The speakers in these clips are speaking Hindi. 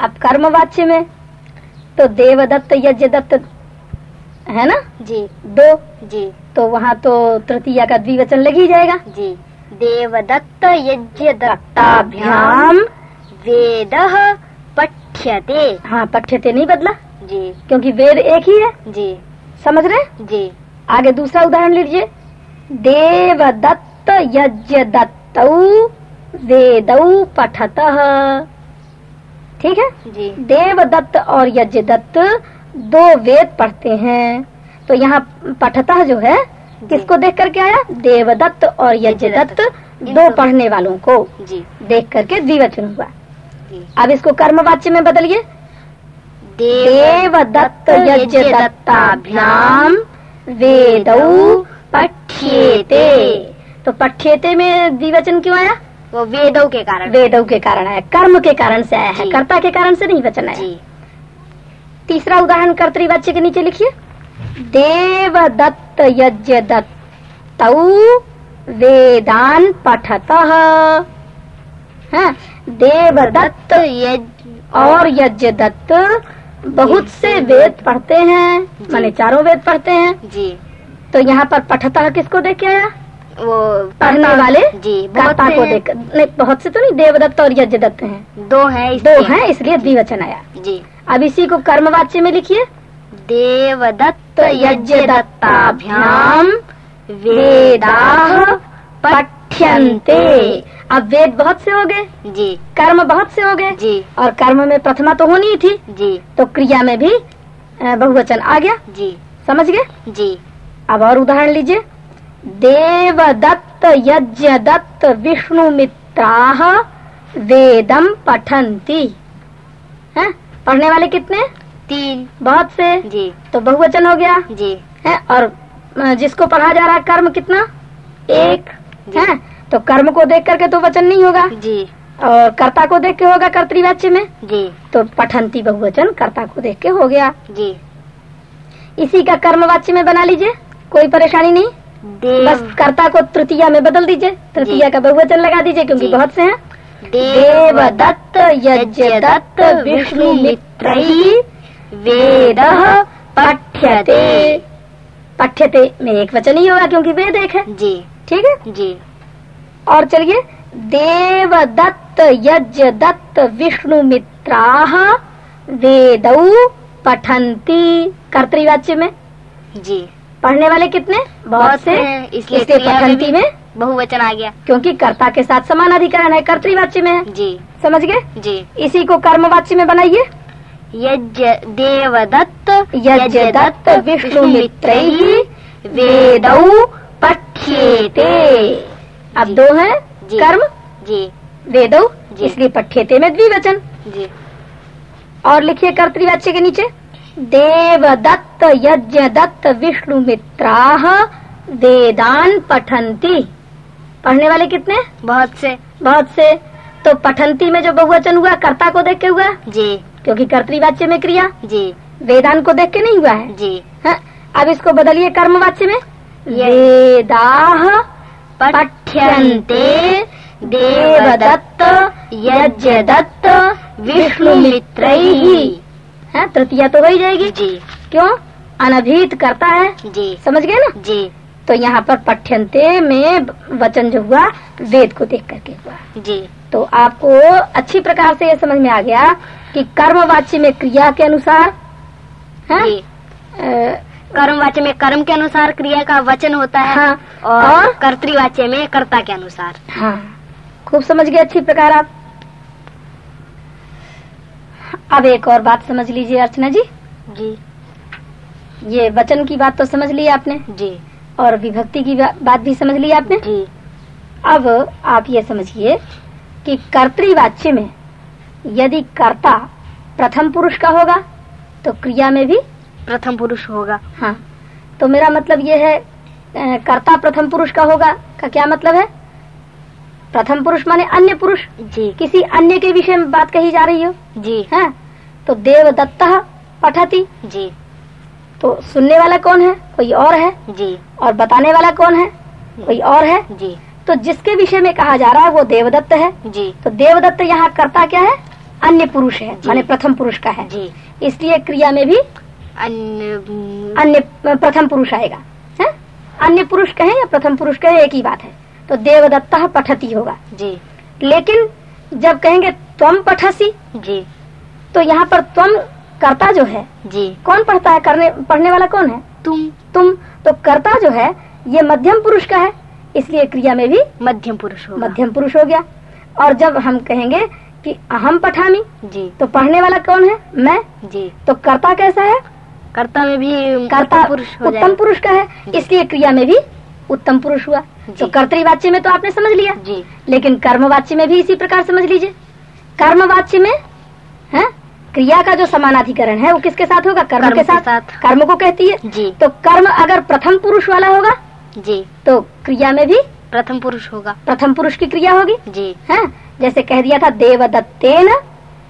अब कर्म वाच्य में तो देवदत्त यज्ञ दत्त है ना? जी। दो। जी। तो वहाँ तो तृतीया का द्विवचन लग ही जाएगा। जी। देवदत्त यज्ञ दत्ताभ्याम वेद पठ्यते। हाँ पठ्यते नहीं बदला। जी। क्योंकि वेद एक ही है। जी। समझ रहे जी। आगे दूसरा उदाहरण लीजिए। देवदत्त यज्ञ दत्त वेदौ पठत। ठीक है? जी। देवदत्त और यज्ञ दत्त दो वेद पढ़ते हैं। तो यहाँ पठता जो है किसको देख करके आया? देवदत्त और यज्ञ दत्त दो पढ़ने वालों को जी। देख करके द्विवचन हुआ। अब इसको कर्म वाच्य में बदलिए। देवदत्त यज्ञ दत्ताभ्याम वेदौ पठ्येते। तो पठ्येते में द्विवचन क्यों आया? वो वेदों के कारण वेदों के कारण आया कर्म के कारण से आया है कर्ता के कारण से नहीं वचन आया तीसरा उदाहरण कर्तृवाच्य के नीचे लिखिए। देव दत्त यज्ञ दत्तौ वेदान पठत। देव दत्त यज्ञ। और यज्ञ दत्त बहुत से वेद पढ़ते हैं। माने चारों वेद पढ़ते हैं। जी। तो यहाँ पर पठता किसको देखे आया? वो पढ़ने वाले? जी बहुत कर्ता को। देख नहीं बहुत से तो नहीं देवदत्त और यज्ञ दत्त हैं। दो है दो हैं इसलिए द्विवचन आया। जी। अब इसी को कर्मवाच्य में लिखिए। देवदत्त तो यज्ञ दत्ताभ्याम वेदाः पठ्यन्ते। अब वेद बहुत से हो गए। जी। कर्म बहुत से हो गए। जी। और कर्म में प्रथमा तो होनी ही थी। जी। तो क्रिया में भी बहुवचन आ गया। जी। समझ गए? जी। अब और उदाहरण लीजिए। देवदत्त यज्ञ दत्त विष्णु मित्राः वेदम पठंती है? पढ़ने वाले कितने? तीन। बहुत से? जी। तो बहुवचन हो गया? जी। है? और जिसको पढ़ा जा रहा है कर्म कितना? एक। है? तो कर्म को देख करके तो वचन नहीं होगा। जी। और कर्ता को देख के होगा कर्तवाच्य में? जी। तो पठंती बहुवचन कर्ता को देख के हो गया। जी। इसी का कर्मवाच्य में बना लीजिए कोई परेशानी नहीं। बस कर्ता को तृतीया में बदल दीजिए। तृतीया का बहुवचन लगा दीजिए क्योंकि बहुत से हैं। देवदत्त देवदत्त यज्ञ दत्त विष्णु मित्रैः वेद पठ्यते। पठ्यते। में एक वचन ही होगा क्योंकि वेद एक है। जी। ठीक है? जी। और चलिए। देवदत्त यज्ञ दत्त विष्णु मित्राः वेद पठंती कर्तवाच्य में। जी। पढ़ने वाले कितने? बहुत से। इसलिए इसलिए में बहुवचन आ गया। क्योंकि कर्ता के साथ समान अधिकरण है कर्तवाच्य में है। जी। समझ गए? जी। इसी को कर्मवाच्य में बनाइए। यज्ञ देवदत्त यज्ञ दत्त विष्णु मित्रैः वेद पठ्येते। अब दो हैं जी। कर्म? जी। वेदौ जी। इसलिए पठ्येते में द्विवचन। जी। और लिखिए कर्तृवाच्य के नीचे। देवदत्त यज्ञ दत्त विष्णु मित्राः वेदान पठंती पढ़ने वाले कितने? बहुत से। बहुत से। तो पठंती में जो बहुवचन हुआ कर्ता को देख के हुआ? जी। क्योंकि कर्तृवाच्य में क्रिया। जी। वेदान को देख के नहीं हुआ है? जी। हाँ, अब इसको बदलिए कर्म वाच्य में। ये- वेदाः पठ्यन्ते देवदत्त यज्ञ दत्त विष्णु मित्रैः हाँ, तृतीया तो हो ही जाएगी। जी। क्यों? अनभित करता है। जी। समझ गए ना? जी। तो यहाँ पर पठ्यंते में वचन जो हुआ वेद को देख करके हुआ। जी। तो आपको अच्छी प्रकार से ये समझ में आ गया कि कर्मवाच्य में क्रिया के अनुसार है? जी। कर्म वाच्य में कर्म के अनुसार क्रिया का वचन होता है हाँ, और, और? कर्तृवाच्य में कर्ता के अनुसार। हाँ। खूब समझ गए अच्छी प्रकार आप। अब एक और बात समझ लीजिए अर्चना जी। जी। ये वचन की बात तो समझ ली आपने। जी। और विभक्ति की बात भी समझ ली आपने। जी। अब आप ये समझिए कि कर्तृवाच्य में यदि कर्ता प्रथम पुरुष का होगा तो क्रिया में भी प्रथम पुरुष होगा। हाँ। तो मेरा मतलब ये है कर्ता प्रथम पुरुष का होगा का क्या मतलब है? प्रथम पुरुष माने अन्य पुरुष? जी। किसी अन्य के विषय में बात कही जा रही हो? जी। है? तो देवदत्त पठती? जी। तो सुनने वाला कौन है? कोई और है? जी। और बताने वाला कौन है? कोई और है? जी। तो जिसके विषय में कहा जा रहा है वो देवदत्त है। जी। तो देवदत्त यहाँ करता क्या है? अन्य पुरुष है। माने प्रथम पुरुष का है। जी। इसलिए क्रिया में भी अन्य अन्य प्रथम पुरुष आएगा। है? अन्य पुरुष कहे या प्रथम पुरुष कहे एक ही बात है। तो देवदत्त पठती होगा। जी। लेकिन जब कहेंगे त्वम पठसी जी। तो यहाँ पर त्वम कर्ता जो है जी। कौन पढ़ता है? करने पढ़ने वाला कौन है? तुम। तुम। तो कर्ता जो है ये मध्यम पुरुष का है इसलिए क्रिया में भी मध्यम पुरुष होगा। मध्यम पुरुष हो गया। और जब हम कहेंगे कि अहम पठामी जी। तो पढ़ने वाला कौन है? मैं। जी। तो कर्ता कैसा है? कर्ता में भी कर्ता पुरुष हो उत्तम पुरुष का है इसलिए क्रिया में भी उत्तम पुरुष हुआ। तो कर्तवाच्य में तो आपने समझ लिया। जी। लेकिन कर्मवाच्य में भी इसी प्रकार समझ लीजिए। कर्मवाच्य में है क्रिया का जो समानाधिकरण है वो किसके साथ होगा? कर्म, कर्म के साथ, साथ। कर्म को कहती है। जी। तो कर्म अगर प्रथम पुरुष वाला होगा जी। तो क्रिया में भी प्रथम पुरुष होगा। प्रथम पुरुष की क्रिया होगी। जी। है जैसे कह दिया था देवदत्तेन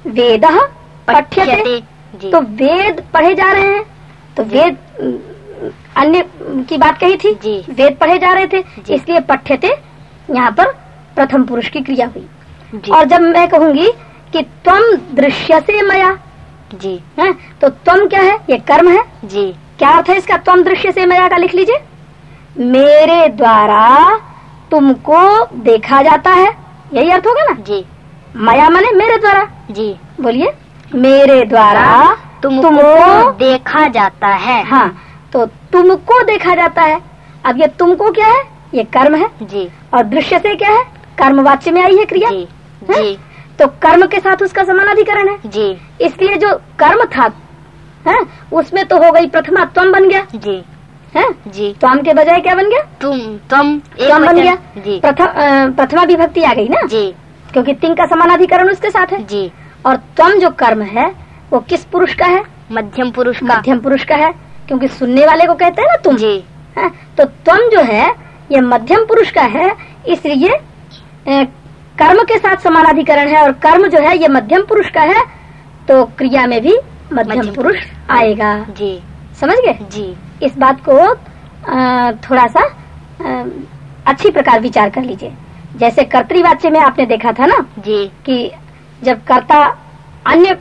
वेद पठ्यते। तो वेद पढ़े जा रहे हैं। तो वेद अन्य की बात कही थी? जी। वेद पढ़े जा रहे थे इसलिए इसलिए पठ्यते यहाँ पर प्रथम पुरुष की क्रिया हुई। जी। और जब मैं कहूँगी कि तुम दृश्य से मया जी। है तो तुम क्या है? ये कर्म है। जी। क्या अर्थ है इसका? तुम दृश्य से मया का लिख लीजिए। मेरे द्वारा तुमको देखा जाता है। यही अर्थ होगा ना? जी। मया माने मेरे द्वारा। जी। बोलिए। मेरे द्वारा तुमको देखा जाता है। हाँ। तो तुमको देखा जाता है। अब ये तुमको क्या है? ये कर्म है। जी। और दृश्य से क्या है? कर्म वाच्य में आई है क्रिया। जी। हैं? जी। तो कर्म के साथ उसका समानाधिकरण है। जी। इसलिए जो कर्म था है उसमें तो हो गई प्रथमा त्वम बन गया। जी। है? जी। त्वम के बजाय क्या बन गया? तुम तुम त्वम बन गया। जी। प्रथमा विभक्ति आ गई ना? जी। क्योंकि तिंग का समानाधिकरण उसके साथ है। जी। और त्वम जो कर्म है वो किस पुरुष का है? मध्यम पुरुष का। मध्यम पुरुष का है। क्योंकि सुनने वाले को कहते हैं ना तुम। जी। है? तो तुम जो है ये मध्यम पुरुष का है इसलिए कर्म के साथ समानाधिकरण है और कर्म जो है ये मध्यम पुरुष का है तो क्रिया में भी मध्यम पुरुष आएगा। जी। समझ गए? जी। इस बात को थोड़ा सा अच्छी प्रकार विचार कर लीजिए। जैसे कर्तवाच्य में आपने देखा था ना जी। कि जब कर्ता अन्य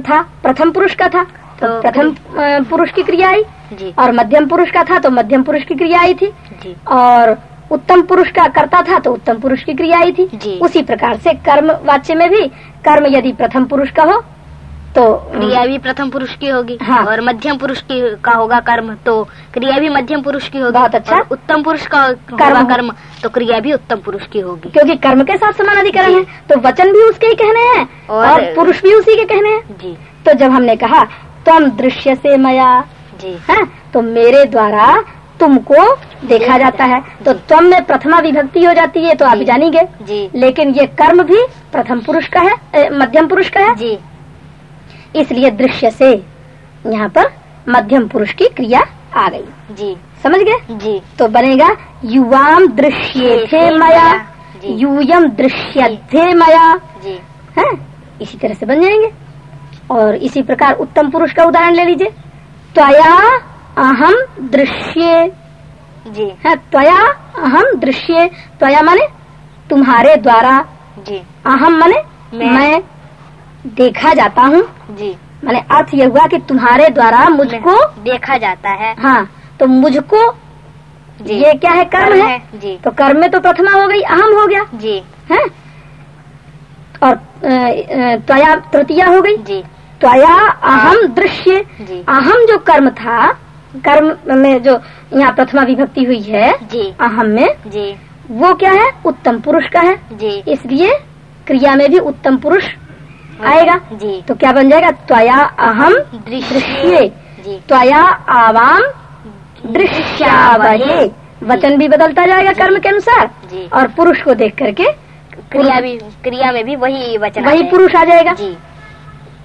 था प्रथम पुरुष का था तो तो प्रथम पुरुष की क्रिया आई? जी। और मध्यम पुरुष का था तो मध्यम पुरुष की क्रिया आई थी? जी। और उत्तम पुरुष का करता था तो उत्तम पुरुष की क्रिया आई थी? जी। उसी प्रकार से कर्म वाच्य में भी कर्म यदि प्रथम पुरुष का हो तो क्रिया भी प्रथम पुरुष की होगी हाँ। और मध्यम पुरुष की का होगा कर्म तो क्रिया भी मध्यम पुरुष की होगी बहुत अच्छा। उत्तम पुरुष का कर्म कर्म तो क्रिया भी उत्तम पुरुष की होगी। क्योंकि कर्म के साथ समानाधिकरण जी। है तो वचन भी उसके ही कहने हैं और- और पुरुष भी उसी के कहने हैं। जी। तो जब हमने कहा तुम दृश्य से मया। जी। है तो मेरे द्वारा तुमको देखा जाता है। तो तुम में प्रथमा विभक्ति हो जाती है तो आप जानेंगे। जी। लेकिन ये कर्म भी प्रथम पुरुष का है मध्यम पुरुष का है। जी। इसलिए दृश्य से यहाँ पर मध्यम पुरुष की क्रिया आ गई। जी। समझ गए? जी। तो बनेगा युवाम दृश्य थे मया। यूयम दृश्य थे मया। जी। है इसी तरह से बन जाएँगे। और इसी प्रकार उत्तम पुरुष का उदाहरण ले लीजिए। त्वया अहम दृश्य। जी। है त्वया अहम दृश्य। त्वया माने तुम्हारे द्वारा। जी। अहम माने मैं। मैं देखा जाता हूँ। जी। माने अर्थ ये हुआ कि तुम्हारे द्वारा मुझको देखा जाता है। हाँ तो मुझको जी। ये क्या है कर्म कर्म है जी। तो कर्म में तो प्रथमा हो गई अहम हो गया। जी। है? और अ, अ, त्वया तृतीया हो गई। जी। त्वया अहम दृश्य अहम जो कर्म था कर्म में जो यहाँ प्रथमा विभक्ति हुई है अहम में जी। वो क्या है? उत्तम पुरुष का है। जी। इसलिए क्रिया में भी उत्तम पुरुष आएगा। जी। तो क्या बन जाएगा? त्वया अहम दृश्य। दृश्य। त्वया आवाम दृश्यावहे। वचन भी बदलता जाएगा कर्म के अनुसार। और पुरुष को देख करके क्रिया भी क्रिया में भी वही वचन वही पुरुष आ जाएगा। जी।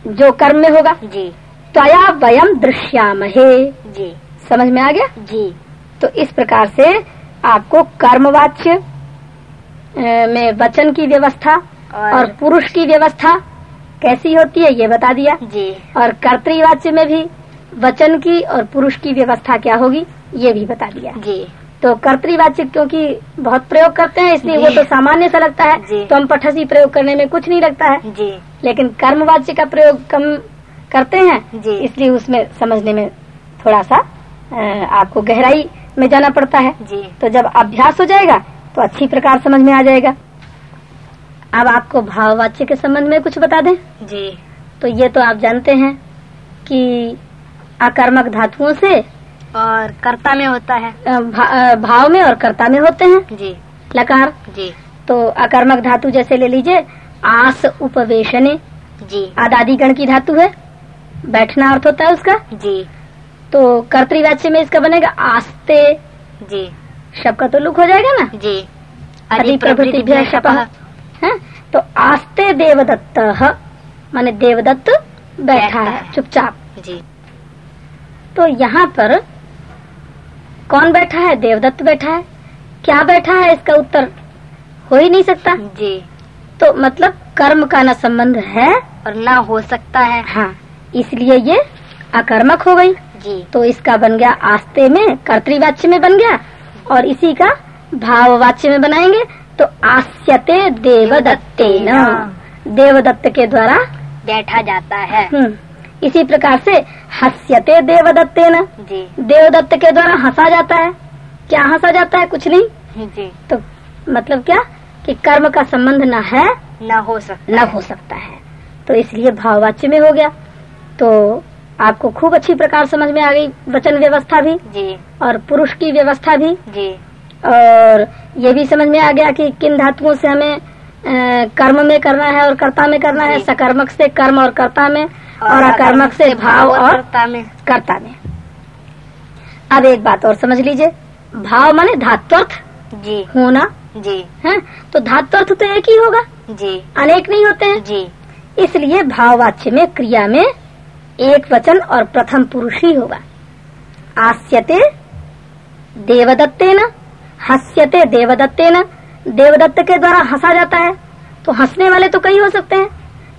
जो कर्म में होगा? जी। त्वया वयम दृश्यामहे। जी। समझ में आ गया? जी। तो इस प्रकार से आपको कर्मवाच्य अ, में वचन की व्यवस्था और, और पुरुष की व्यवस्था कैसी होती है ये बता दिया। जी। और कर्तृवाच्य में भी वचन की और पुरुष की व्यवस्था क्या होगी ये भी बता दिया। जी। तो कर्तृवाच्य क्योंकि बहुत प्रयोग करते हैं इसलिए वो तो सामान्य सा लगता है तो हम पठसी प्रयोग करने में कुछ नहीं लगता है। जी। लेकिन कर्मवाच्य का प्रयोग कम करते हैं जी। इसलिए उसमें समझने में थोड़ा सा आपको गहराई में जाना पड़ता है। जी। तो जब अभ्यास हो जाएगा तो अच्छी प्रकार समझ में आ जाएगा। अब आपको भाववाच्य के संबंध में कुछ बता दें? जी। तो ये तो आप जानते हैं कि अकर्मक धातुओं से और कर्ता में होता है। भा, भाव में और कर्ता में होते हैं? जी। लकार? जी। तो अकर्मक धातु जैसे ले लीजिए आस उपवेशने। जी। आदादी गण की धातु है बैठना अर्थ होता है उसका। जी। तो कर्तृवाच्य में इसका बनेगा आस्ते। जी। शब का तो लुक हो जाएगा ना? जी। अधिप्रभृतिभ्य शपः। है? तो आस्ते देवदत्त माने देवदत्त बैठा है। है। चुपचाप। जी। तो यहाँ पर कौन बैठा है? देवदत्त बैठा है। क्या बैठा है इसका उत्तर? हो ही नहीं सकता। जी। तो मतलब कर्म का न संबंध है? और ना हो सकता है। हाँ इसलिए ये अकर्मक हो गई। जी। तो इसका बन गया आस्ते में कर्तवाच्य में बन गया। और इसी का भाववाच्य में बनाएँगे। तो आस्यते देवदत्ते न देवदत्त के द्वारा बैठा जाता है। हम्म, इसी प्रकार से हस्यते देवदत्ते न देवदत्त के द्वारा हंसा जाता है। क्या हंसा जाता है? कुछ नहीं। जी। तो मतलब क्या? कि कर्म का संबंध न है ना हो सकता न हो। सकता है। तो इसलिए भाववाच्य में हो गया। तो आपको खूब अच्छी प्रकार समझ में आ गई वचन व्यवस्था भी जी। और पुरुष की व्यवस्था भी। जी। और ये भी समझ में आ गया कि किन धातुओं से हमें कर्म में करना है और कर्ता में करना है। सकर्मक से कर्म और कर्ता में। और अकर्मक से भाव और कर्ता में कर्ता में अब एक बात और समझ लीजिए। भाव माने धात्वर्थ? जी। होना जी। है? तो धात्वर्थ तो एक ही होगा? जी। अनेक नहीं होते हैं? जी। इसलिए भाववाच्य में क्रिया में एक वचन और प्रथम पुरुष ही होगा। आस्यते देवदत्ते न हस्यते देवदत्ते न। देवदत्त के द्वारा हंसा जाता है। तो हंसने वाले तो कई हो सकते हैं।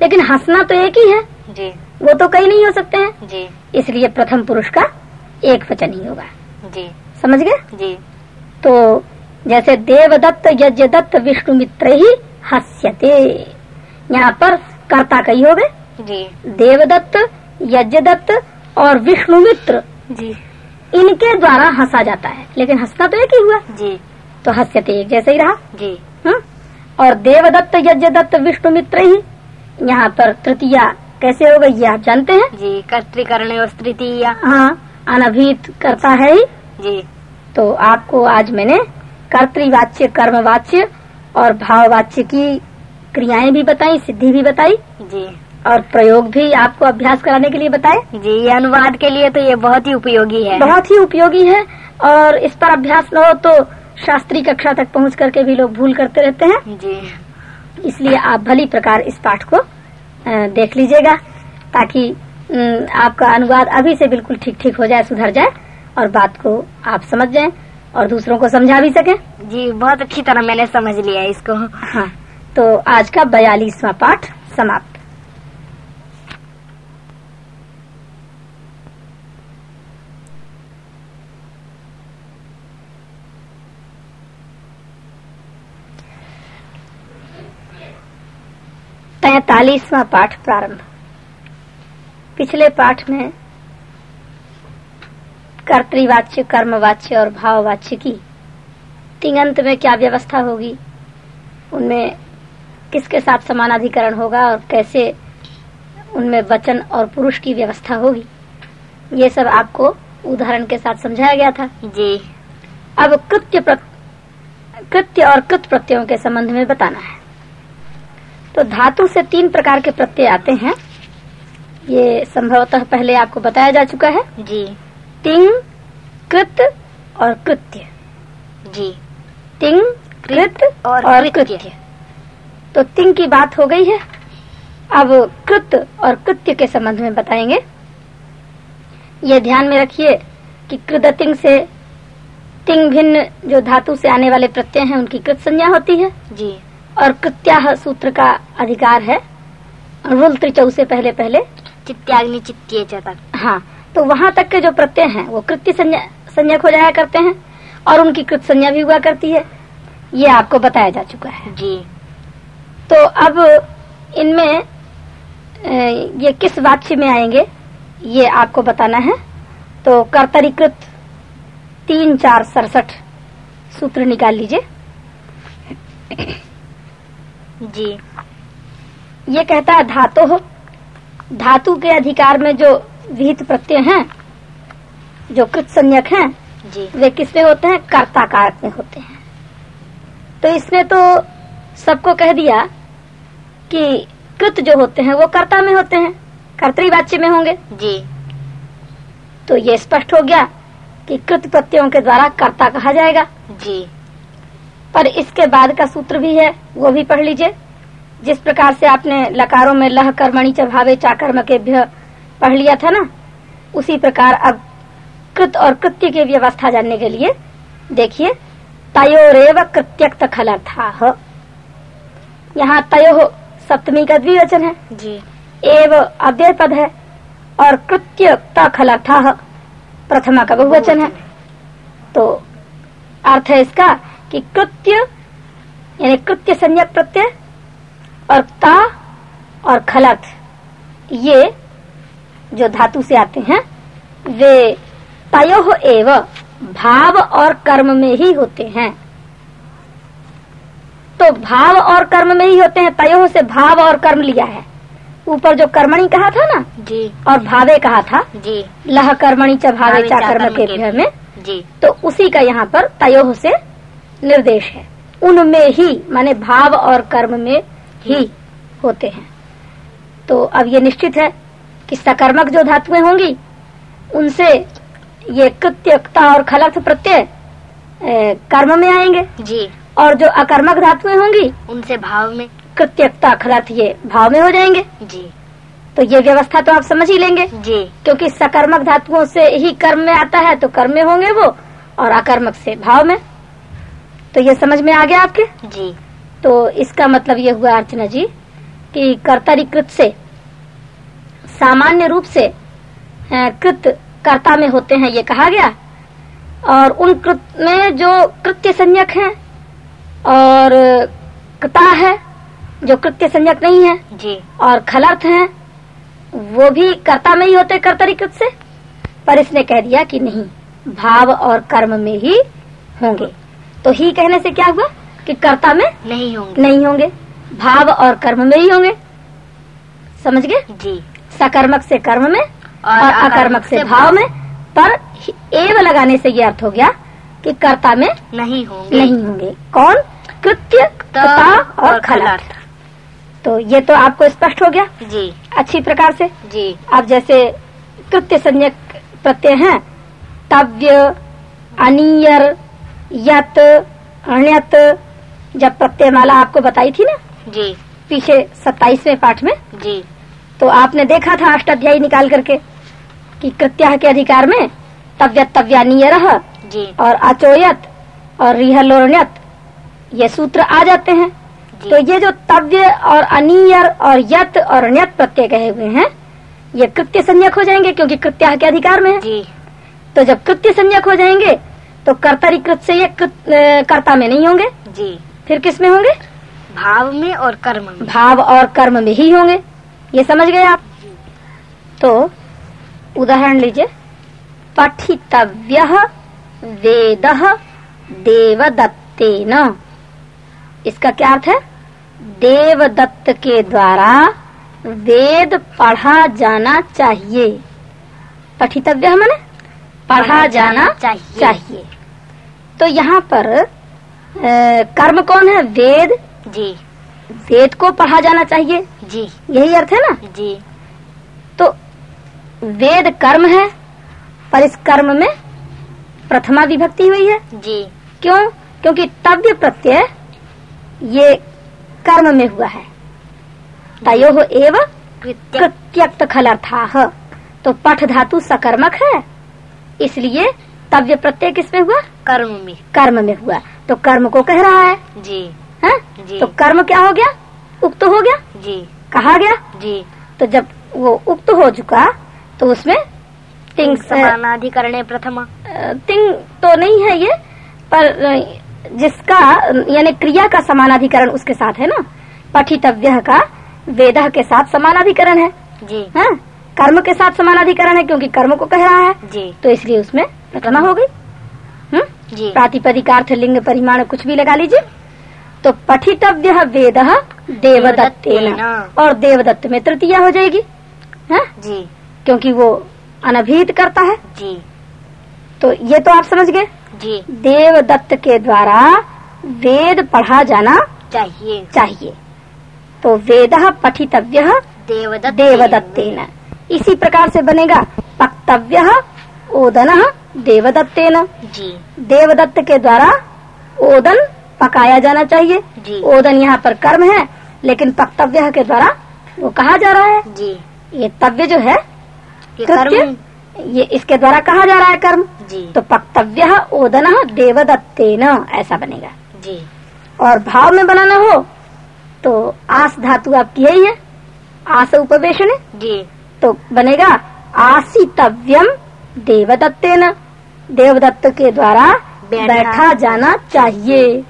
लेकिन हंसना तो एक ही है। जी। वो तो कई नहीं हो सकते हैं। जी। इसलिए प्रथम पुरुष का एक वचन ही होगा। जी। समझ गए? जी। तो जैसे देवदत्त यज्ञदत्त विष्णु मित्र ही हस्यते। यहाँ पर कर्ता कई हो गए। जी। देवदत्त यज्ञदत्त और विष्णु मित्र। जी। इनके द्वारा हंसा जाता है। लेकिन हंसना तो एक ही हुआ। जी। तो हंस्यते एक जैसे ही रहा। जी। हम्म? और देवदत्त यज्ञदत्त विष्णु मित्र ही। यहाँ पर तृतीया कैसे हो गई? ये आप जानते हैं? जी कर्तिकर्ण और तृतीया हाँ अनभित करता है ही। जी। तो आपको आज मैंने कर्तृवाच्य कर्मवाच्य और भाववाच्य की क्रियाएँ भी बताई सिद्धि भी बताई जी। और प्रयोग भी आपको अभ्यास कराने के लिए बताए। जी ये अनुवाद के लिए तो ये बहुत ही उपयोगी है। बहुत ही उपयोगी है और इस पर अभ्यास न हो तो शास्त्री कक्षा तक पहुँच करके भी लोग भूल करते रहते हैं। जी। इसलिए आप भली प्रकार इस पाठ को देख लीजिएगा ताकि आपका अनुवाद अभी से बिल्कुल ठीक ठीक हो जाए सुधर जाए और बात को आप समझ जाए और दूसरों को समझा भी सके। जी बहुत अच्छी तरह मैंने समझ लिया इसको। हाँ तो आज का बयालीसवा पाठ समाप्त। तैतालीसवा पाठ प्रारंभ। पिछले पाठ में कर्तृवाच्य कर्मवाच्य और भाववाच्य की तिंगंत में क्या व्यवस्था होगी? उनमें किसके साथ समानाधिकरण होगा और कैसे उनमें वचन और पुरुष की व्यवस्था होगी? ये सब आपको उदाहरण के साथ समझाया गया था। जी। अब कृत्य. कृत्य और कृत प्रत्ययों के संबंध में बताना है। तो धातु से तीन प्रकार के प्रत्यय आते हैं। ये संभवतः पहले आपको बताया जा चुका है। जी। तिंग कृत और कृत्य। जी। तिंग कृत और और कृत्य। तो तिंग की बात हो गई है। अब कृत और कृत्य के संबंध में बताएँगे। ये ध्यान में रखिए कि कृदतिंग से तिंग भिन्न जो धातु से आने वाले प्रत्यय हैं उनकी कृत संज्ञा होती है। जी। और कृत्या सूत्र का अधिकार है। रुल त्रिचौ से पहले पहले। चित्त्याग्नि चित्तीय तक हाँ तो वहाँ तक के जो प्रत्यय हैं वो कृत्य संज्ञा संज्ञक हो जाया करते हैं और उनकी कृत संज्ञा भी हुआ करती है। ये आपको बताया जा चुका है। जी। तो अब इनमें ये किस वाच्य में आएँगे ये आपको बताना है। तो कर्तरीकृत तीन चार सड़सठ सूत्र निकाल लीजिए। जी। ये कहता है धातु हो। धातु के अधिकार में जो विहित प्रत्यय हैं जो कृत संज्ञक हैं जी। वे किसमें होते हैं? कर्ता कारक में होते हैं। तो इसने तो सबको कह दिया कि कृत जो होते हैं वो कर्ता में होते हैं। कर्तृवाच्य में होंगे। जी। तो ये स्पष्ट हो गया कि कृत प्रत्ययों के द्वारा कर्ता कहा जाएगा। जी। पर इसके बाद का सूत्र भी है वो भी पढ़ लीजिए। जिस प्रकार से आपने लकारों में लह कर्मणि च भावे चाकर्म के पढ़ लिया था ना उसी प्रकार अब कृत और कृत्य की व्यवस्था जानने के लिए देखिए तयोरेव कृत्यक्त खलर्था यहाँ तयो सप्तमी का द्विवचन है। जी। एव अव्यय पद है और कृत्य खलर्था प्रथमा का बहुवचन है। तो अर्थ है इसका कि कृत्य यानी कृत्य संज्ञक प्रत्यय और ता और खलर्थ ये जो धातु से आते हैं वे तयो एव भाव और कर्म में ही होते हैं। तो भाव और कर्म में ही होते हैं तयो से भाव और कर्म लिया है। ऊपर जो कर्मणी कहा था ना? जी। और भावे कहा था? जी। लह कर्मणी च भावे चा कर्म के में। जी। तो उसी का यहाँ पर तयोह से निर्देश है। उनमें ही माने भाव और कर्म में ही होते हैं। तो अब ये निश्चित है कि सकर्मक जो धातुएँ होंगी उनसे ये कृत्यकता और खलर्थ प्रत्यय कर्म में आएँगे। जी। और जो अकर्मक धातुएँ होंगी उनसे भाव में। कृत्यकता खलर्थ ये भाव में हो जाएँगे। जी। तो ये व्यवस्था तो आप समझ ही लेंगे। जी। क्योंकि सकर्मक धातुओं से ही कर्म में आता है तो कर्म में होंगे वो और अकर्मक से भाव में। तो ये समझ में आ गया आपके? जी। तो इसका मतलब ये हुआ अर्चना जी कि कर्तरीकृत से सामान्य रूप से कृत कर्ता में होते हैं ये कहा गया। और उन कृत में जो कृत्य संज्ञक हैं और कृता है जो कृत्य संज्ञक नहीं है जी। और खलर्थ हैं वो भी कर्ता में ही होते कर्तरीकृत से। पर इसने कह दिया कि नहीं भाव और कर्म में ही होंगे। तो ही कहने से क्या हुआ? कि कर्ता में नहीं होंगे। नहीं होंगे। भाव और कर्म में ही होंगे। समझ गए? जी। सकर्मक से कर्म में और अकर्मक से भाव में। पर एव लगाने से ये अर्थ हो गया कि कर्ता में नहीं होंगे। नहीं होंगे। कौन? कृत्य कर्ता और खलर्थ। तो ये तो आपको स्पष्ट हो गया। जी। अच्छी प्रकार से। जी। अब जैसे कृत्य संज्ञक प्रत्यय हैं तव्य अनियर यत अण्यत जब प्रत्यय माला आपको बताई थी ना? जी। पीछे सत्ताईसवें पाठ में? जी। तो आपने देखा था अष्टाध्यायी निकाल करके कि कृत्या के अधिकार में तव्यत तव्य तव्यानियर जी। और अचोयत और रिहलोर्ण्यत ये सूत्र आ जाते हैं। तो ये जो तव्य और अनियर और यत और ण्यत प्रत्यय कहे हुए हैं ये कृत्य संज्ञक हो जाएँगे क्योंकि कृत्या के अधिकार में है। जी। तो जब कृत्य संज्ञक हो जाएँगे तो कर्तरीकृत से ये कर्ता में नहीं होंगे? जी। फिर किसमें होंगे? भाव में और कर्म में। भाव और कर्म में ही होंगे। ये समझ गए आप? तो उदाहरण लीजिए। पठितव्य वेद देवदत्तेन। इसका क्या अर्थ है? देवदत्त के द्वारा वेद पढ़ा जाना चाहिए। पठितव्य मैंने? पढ़ा जाना चाहिए। चाहिए। तो यहाँ पर अ, कर्म कौन है? वेद? जी। वेद को पढ़ा जाना चाहिए। जी। यही अर्थ है ना? जी। तो वेद कर्म है पर इस कर्म में प्रथमा विभक्ति हुई है। जी। क्यों? क्योंकि तव्य प्रत्यय ये कर्म में हुआ है। तयो एव कृत्य। खल खलर्था। तो पठ धातु सकर्मक है इसलिए तव्य प्रत्यय किसमें हुआ? कर्म में। कर्म में हुआ। तो कर्म को कह रहा है। जी। है? जी। तो कर्म क्या हो गया? उक्त हो गया? जी। कहा गया? जी। तो जब वो उक्त हो चुका तो उसमें तिंग समानाधिकरणे प्रथमा। तिंग तो नहीं है ये पर जिसका यानी क्रिया का समानाधिकरण उसके साथ है ना? पठितव्य का वेद के साथ समानाधिकरण है। जी। हाँ? कर्म के साथ समानाधिकरण है क्योंकि कर्म को कह रहा है। जी। तो इसलिए उसमें रचना हो गई? हम्म? जी। प्रातिपदिकार्थ लिंग परिमाण कुछ भी लगा लीजिए। तो पठितव्य वेद देवदत्तेन। देवदत्तेन। और देवदत्त में तृतीया हो जाएगी। है? जी। क्योंकि वो अनभिहित करता है। जी। तो ये तो आप समझ गए। जी। देवदत्त के द्वारा वेद पढ़ा जाना चाहिए। चाहिए। तो वेद पठितव्य देवदत्त देवदत्तेन। इसी प्रकार से बनेगा। पक्तव्य ओदन देवदत्तेन। जी। देवदत्त के द्वारा ओदन पकाया जाना चाहिए। जी। ओदन यहाँ पर कर्म है लेकिन पक्तव्य के द्वारा वो कहा जा रहा है। जी। ये तव्य जो है ये कर्म ये इसके द्वारा कहा जा रहा है कर्म। जी। तो पक्तव्य ओदन देवदत्ते न ऐसा बनेगा। जी। और भाव में बनाना हो तो आस धातु आपकी यही है आस उपवेशन जी। तो बनेगा आसितव्यम देवदत्तेन। देवदत्त के द्वारा बैठा- जाना चाहिए।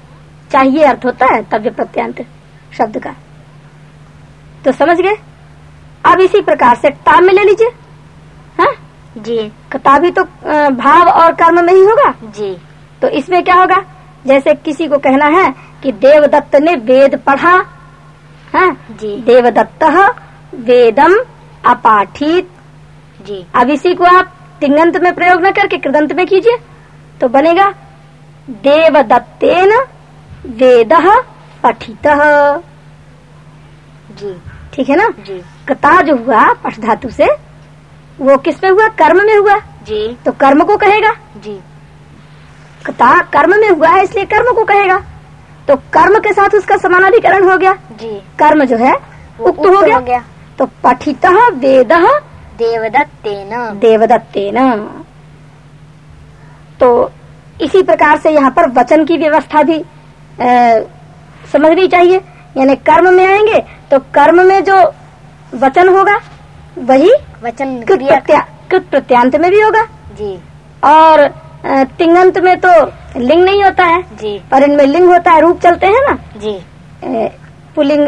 चाहिए अर्थ होता है तव्य प्रत्यांत शब्द का। तो समझ गए? अब इसी प्रकार से ता में ले लीजिए। हाँ? जी। ता भी तो भाव और कर्म में ही होगा। जी। तो इसमें क्या होगा? जैसे किसी को कहना है कि देवदत्त ने वेद पढ़ा है? जी। देवदत्त वेदम अपाठित। जी। अब इसी को आप तिंगंत में प्रयोग न करके कृदंत में कीजिए। तो बनेगा देव देवदत्तेन वेद पठित। जी। ठीक है ना? जी। कता जो हुआ पठ धातु से वो किसमें हुआ? कर्म में हुआ। जी। तो कर्म को कहेगा। जी। कता कर्म में हुआ है इसलिए कर्म को कहेगा। तो कर्म के साथ उसका समानाधिकरण हो गया। जी। कर्म जो है उक्त हो गया। तो पठित वेद देवदत्तेन। देवदत्तेन। तो इसी प्रकार से यहाँ पर वचन की व्यवस्था भी अ, समझनी चाहिए। यानी कर्म में आएँगे तो कर्म में जो वचन होगा वही वचन कृत प्रत्या प्रत्यांत में भी होगा। जी। और तिंगंत में तो लिंग नहीं होता है जी। और इनमें लिंग होता है रूप चलते हैं ना? जी। पुलिंग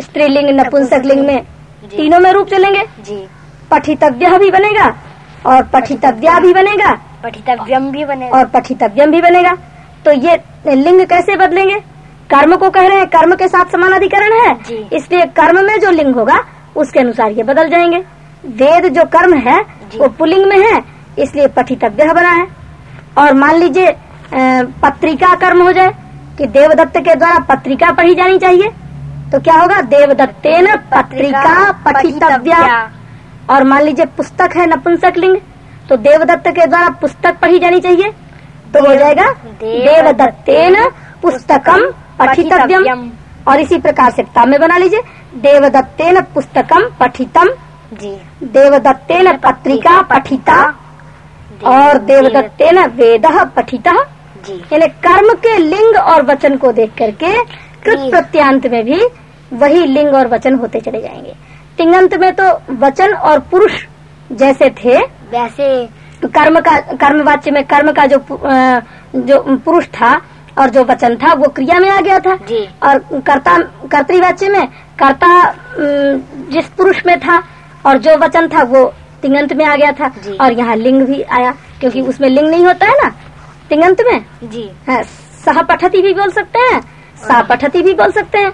स्त्रीलिंग नपुंसक लिंग में तीनों में रूप चलेंगे। जी। पठितव्य भी बनेगा और पठितव्या भी बनेगा पठितव्यम भी बनेगा। और पठितव्यम भी बनेगा। तो ये लिंग कैसे बदलेंगे? कर्म को कह रहे हैं कर्म के साथ समानाधिकरण है। इसलिए कर्म में जो लिंग होगा उसके अनुसार ये बदल जाएँगे। वेद जो कर्म है वो पुलिंग में है इसलिए पठितव्य बना है। और मान लीजिए पत्रिका कर्म हो जाए कि देवदत्त के द्वारा पत्रिका पढ़ी जानी चाहिए तो क्या होगा? देवदत्ते न पत्रिका पठितव्या। और मान लीजिए पुस्तक है नपुंसक लिंग तो देवदत्त के द्वारा पुस्तक पढ़ी जानी चाहिए? तो हो जाएगा देवदत्तेन पुस्तकम पठितव्यम। और इसी प्रकार से ता में बना लीजिए। देवदत्तेन पुस्तकम पठितम। जी। देवदत्तेन पत्रिका पठिता। और देवदत्तेन। वेद पठिता। यानी कर्म के लिंग और वचन को देख करके कृत। प्रत्यांत में भी वही लिंग और वचन होते चले जाएँगे। तिंगंत में तो वचन और पुरुष जैसे थे वैसे। कर्म का कर्म वाच्य में कर्म का जो जो पुरुष था और जो वचन था वो क्रिया में आ गया था। जी। और कर्ता कर्तवाच्य में कर्ता जिस पुरुष में था और जो वचन था वो तिंगंत में आ गया था। और यहाँ लिंग भी आया क्योंकि उसमें लिंग नहीं होता है ना तिंगंत में? जी। हाँ, सह पठती भी बोल सकते हैं सा पठती भी बोल सकते हैं।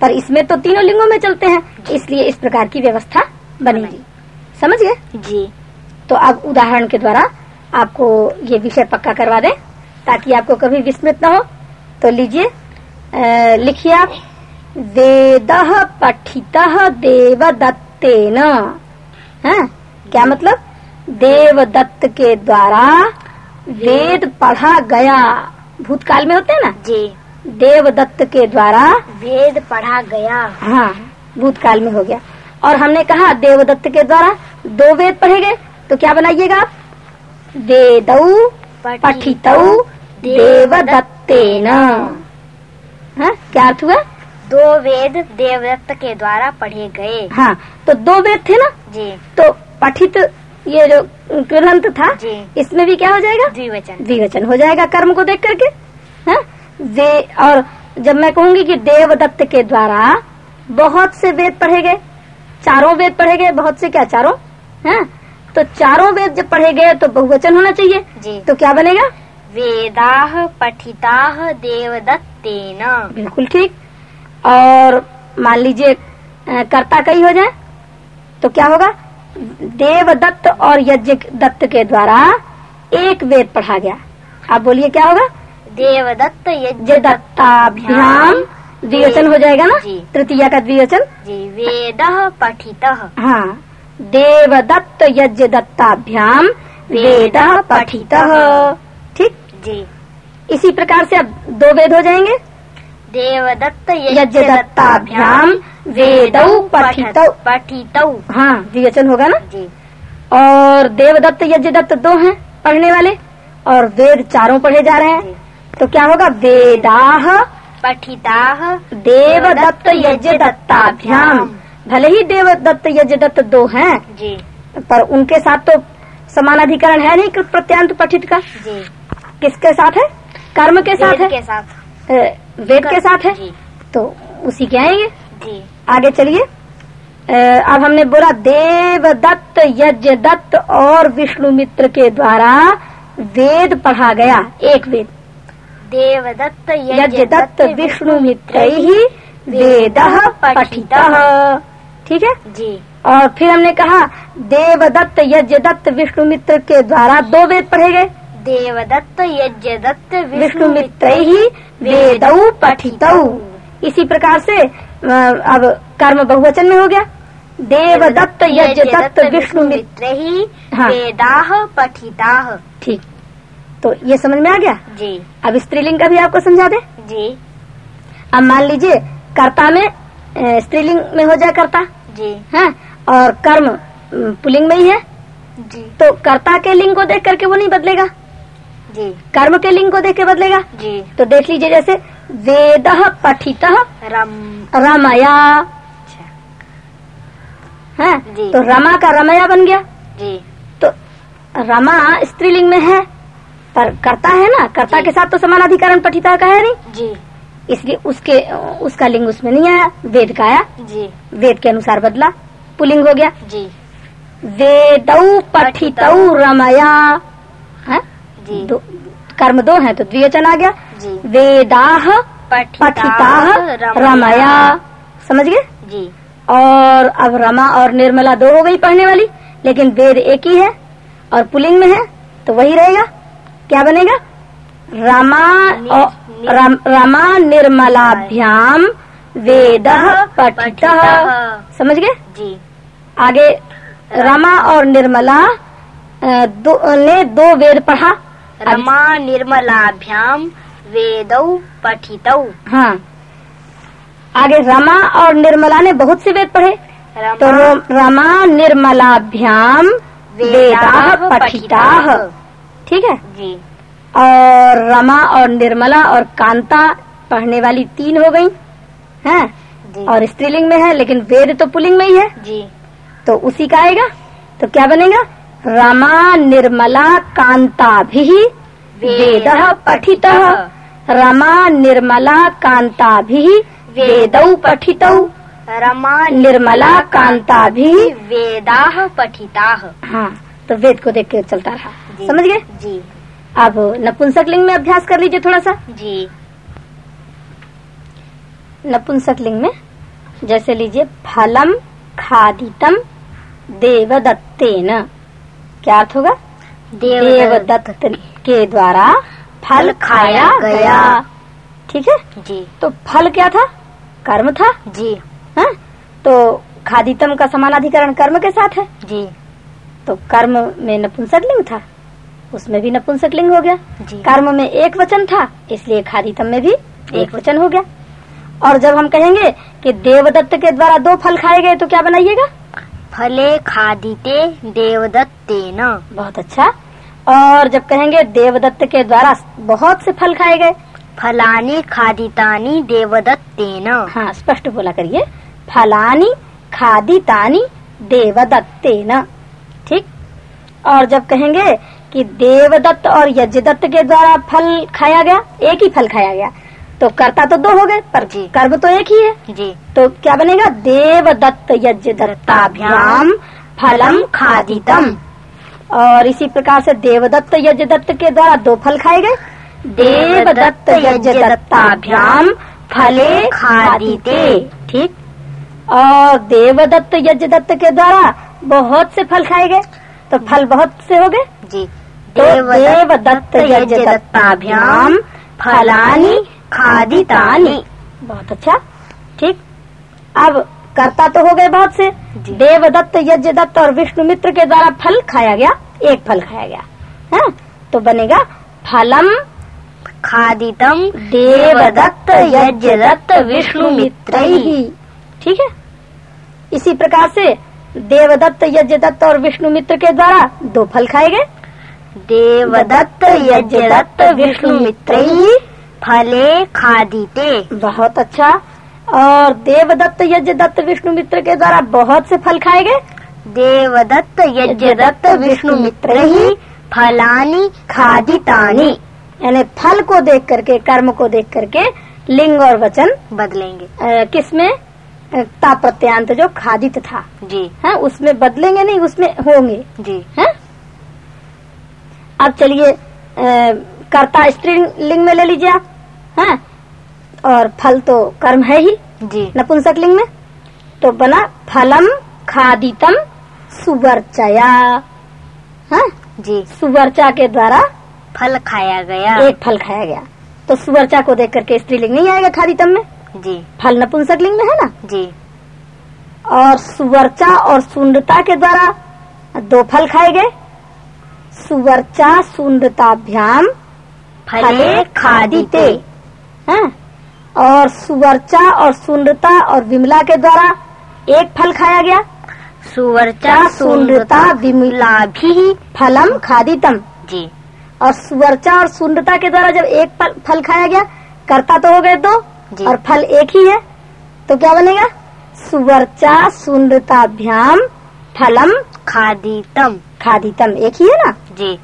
पर इसमें तो तीनों लिंगों में चलते हैं इसलिए इस प्रकार की व्यवस्था बनेगी समझ गए जी। तो अब उदाहरण के द्वारा आपको ये विषय पक्का करवा दें ताकि आपको कभी विस्मृत न हो। तो लीजिए लिखिए आप वेद पठित देवदत्तेन। हाँ? क्या मतलब? देवदत्त के द्वारा वेद पढ़ा गया। भूतकाल में होते हैं ना? जी। देवदत्त के द्वारा वेद पढ़ा गया। हाँ भूतकाल में हो गया। और हमने कहा देवदत्त के द्वारा दो वेद पढ़े गए तो क्या बनाइएगा आप? वेदऊ पठितऊ देवदत्तेन। हाँ क्या अर्थ हुआ? दो वेद देवदत्त के द्वारा पढ़े गए। हाँ तो दो वेद थे ना? जी। तो पठित ये जो ग्रंथ था जी। इसमें भी क्या हो जाएगा? द्विवचन। द्विवचन हो जाएगा कर्म को देख करके। हाँ? वे और जब मैं कहूँगी कि देवदत्त के द्वारा बहुत से वेद पढ़े गए। चारों वेद पढ़े गए बहुत से क्या चारों? हैं तो चारों वेद जब पढ़े गए तो बहुवचन होना चाहिए। जी। तो क्या बनेगा? वेदाः पठिताः देवदत्तेन। बिल्कुल ठीक। और मान लीजिए कर्ता कई हो जाए तो क्या होगा? देवदत्त और यज्ञ दत्त के द्वारा एक वेद पढ़ा गया। आप बोलिए क्या होगा? देवदत्त जे दत्ताभ्याम द्विवचन हो जाएगा ना। तृतीया का द्विवचन? जी वेदः पठितः। हाँ। देवदत्त यज्ञ दत्ताभ्याम वेद पठित। ठीक? जी। इसी प्रकार से अब दो वेद हो जाएँगे। देवदत्त यज्ञ दत्ताभ्याम वेद पठित। पठित। हाँ द्विवचन होगा ना? जी। और देवदत्त यज्ञ दत्त दो हैं पढ़ने वाले। और वेद चारों पढ़े जा रहे। हैं। तो क्या होगा? वेदाह पठिताः देवदत्त यज्ञ दत्ताभ्याम भले ही देवदत्त यज्ञ दत्त दो हैं जी। पर उनके साथ तो समान समानाधिकरण है नहीं प्रत्यांत पठित का? जी। किसके साथ है? कर्म के साथ है? के साथ। वेद के साथ है? जी। तो उसी के आएँगे? जी। आगे चलिए। अब हमने बोला देवदत्त यज्ञ दत्त और विष्णु मित्र के द्वारा वेद पढ़ा गया एक वेद। देवदत्त यज्ञ दत्त विष्णुमित्र ही वेद पठित। ठीक है? जी। और फिर हमने कहा देवदत्त यज्ञ दत्त विष्णुमित्र के द्वारा दो वेद पढ़े गए। देवदत्त यज्ञ दत्त विष्णुमित्र ही वेदौ पठितौ। इसी प्रकार से अब कर्म बहुवचन में हो गया। देवदत्त यज्ञ दत्त विष्णुमित्र ही। वेदाह पठिता। ठीक। तो ये समझ में आ गया? जी। अब स्त्रीलिंग का भी आपको समझा दे? जी। अब मान लीजिए कर्ता में स्त्रीलिंग में हो जाए कर्ता। जी। है? और कर्म पुलिंग में ही है। जी। तो कर्ता के लिंग को देख करके वो नहीं बदलेगा? जी। कर्म के लिंग को देख के बदलेगा? जी। तो देख लीजिए जैसे वेद पठित रम। रमया। है? जी। तो रमा का रमया बन गया। जी। तो रमा स्त्रीलिंग में है। पर कर्ता है ना? कर्ता के साथ तो समान समानाधिकरण पठिता का है नहीं? जी। इसलिए उसके उसका लिंग उसमें नहीं आया वेद का आया। जी। वेद के अनुसार बदला पुलिंग हो गया। जी। वेदौ पठित रमया। है? जी। दो कर्म दो है तो द्विवचन आ गया। जी। वेदाह पठिता रमया। समझ गए? जी। और अब रमा और निर्मला दो हो गई पढ़ने वाली लेकिन वेद एक ही है और पुलिंग में है तो वही रहेगा। क्या बनेगा? रमा नि- रम, रमा निर्मलाभ्याम वेद पठित। समझ गए? जी। आगे रमा और निर्मला दो, ने दो वेद पढ़ा। रमा निर्मलाभ्याम वेदौ पठित। हाँ। आगे रमा और निर्मला ने बहुत से वेद पढ़े। तो रमा निर्मलाभ्याम वेदा पठिता। ठीक है? जी। और रमा और निर्मला और कांता पढ़ने वाली तीन हो गई हैं? और स्त्रीलिंग में है लेकिन वेद तो पुलिंग में ही है। जी। तो उसी का आएगा तो क्या बनेगा? रमा निर्मला कांता भी वेद पठित। रमा निर्मला कांता भी वेदौ पठितौ। रमा निर्मला कांता भी वेदाः पठिता। हाँ तो वेद को देख के चलता रहा। समझ गए? जी। अब नपुंसक लिंग में अभ्यास कर लीजिए थोड़ा सा जी। नपुंसक लिंग में जैसे लीजिए फलम खादितम देवदत्तेन। क्या अर्थ होगा? देवदत्त। के द्वारा फल खाया गया। ठीक है? जी। तो फल क्या था? कर्म था? जी। है? तो खादितम का समानाधिकरण कर्म के साथ है? जी। तो कर्म में नपुंसक लिंग था। उसमें भी नपुंसक लिंग हो गया। कर्म में एक वचन था इसलिए खादितम में भी एक वचन हो गया। और जब हम कहेंगे कि देवदत्त के द्वारा दो फल खाए गए तो क्या बनाइएगा? फले खादिते देवदत्तेन। बहुत अच्छा। और जब कहेंगे देवदत्त के द्वारा बहुत से फल खाए गए। फलानि खादितानि देवदत्तेन। हाँ स्पष्ट बोला करिए। फलानी खादितानी देवदत्तेन। ठीक? और जब कहेंगे कि देवदत्त और यज्ञदत्त के द्वारा फल खाया गया एक ही फल खाया गया। तो कर्ता तो दो हो गए पर जी। कर्म तो एक ही है। जी। तो क्या बनेगा? देवदत्त यज्ञ दत्ताभ्याम फलम खादितम। और इसी प्रकार से देवदत्त यज्ञ दत्त के द्वारा दो फल खाए गए। देवदत्त यज्ञ दत्ताभ्याम फले खादिते। ठीक? और देवदत्त यज्ञ दत्त के द्वारा बहुत से फल खाए गए। तो फल बहुत से हो गए? जी। तो देवदत्त यज्ञ दत्ताभ्याम फलानी खादितानी। बहुत अच्छा। ठीक। अब कर्ता तो हो गए बहुत से। जी। देवदत्त यज्ञ दत्त और विष्णु मित्र के द्वारा फल खाया गया। एक फल खाया गया। है? तो बनेगा फलम खादितम देवदत्त यज्ञ दत्त विष्णु मित्र। ही ठीक है? इसी प्रकार से देवदत्त यज्ञ दत्त और विष्णु मित्र के द्वारा दो फल खाए गए। देवदत्त यज्ञ दत्त विष्णु मित्र फले खादिते। बहुत अच्छा। और देवदत्त यज्ञ दत्त विष्णु मित्र के द्वारा बहुत से फल खाए गए? देवदत्त यज्ञ दत्त विष्णु मित्र ही फलानी खादितानी। यानी फल को देख करके कर्म को देख करके लिंग और वचन बदलेंगे। किसमें? ता प्रत्यांत जो खादित था। जी। है उसमें बदलेंगे नहीं उसमें होंगे। जी। है? अब चलिए कर्ता स्त्रीलिंग में ले लीजिए आप हैं? और फल तो कर्म है ही जी। नपुंसक लिंग में। तो बना फलम खादितम सुवर्चया है? जी। सुवर्चा के द्वारा फल खाया गया। एक फल खाया गया। तो सुवर्चा को देख करके स्त्रीलिंग नहीं आएगा खादितम में? जी। फल नपुंसक लिंग में है ना? जी। और सुवर्चा और सुंदता के द्वारा दो फल खाए गए। सुवर्चा सुंदताभ्याम फले खादिते। हैं? और सुवर्चा और सुंदता और विमला के द्वारा एक फल खाया गया? सुवर्चा सुंदता विमला भी फलम खादितम। जी। और सुवर्चा और सुंदता के द्वारा जब एक फल, फल खाया गया कर्ता तो हो गए दो जी। और फल एक ही है तो क्या बनेगा? सुवर्चा सुंदताभ्याम फलम खादितम। खादितम। एक ही है ना? जी।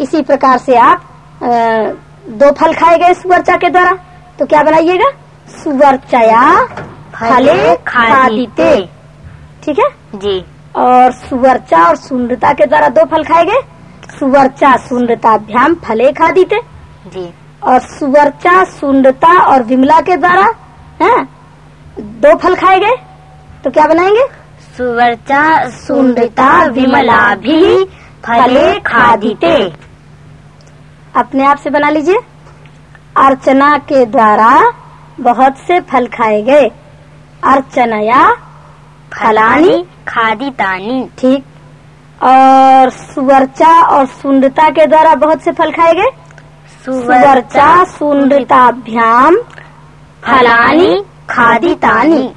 इसी प्रकार से आप दो फल खाए गए सुवर्चा के द्वारा। तो क्या बनाइएगा? सुवर्चया फले खादिते। ठीक है? जी। और सुवर्चा और सुंदरता के द्वारा दो फल खाए गए सुवर्चा सुंदरताभ्याम फले खादिते। जी। और सुवर्चा सुंदरता और विमला के द्वारा है दो फल खाए गए तो क्या बनाएँगे? सुवर्चा सुंदता विमला भी फले खादिते। अपने आप से बना लीजिए। अर्चना के द्वारा बहुत से फल खाए गए। अर्चनया फलानी खादितानी। ठीक। और सुवर्चा और सुंदरता के द्वारा बहुत से फल खाए गए। सुवर्चा सुंदरताभ्याम फलानी खादितानी।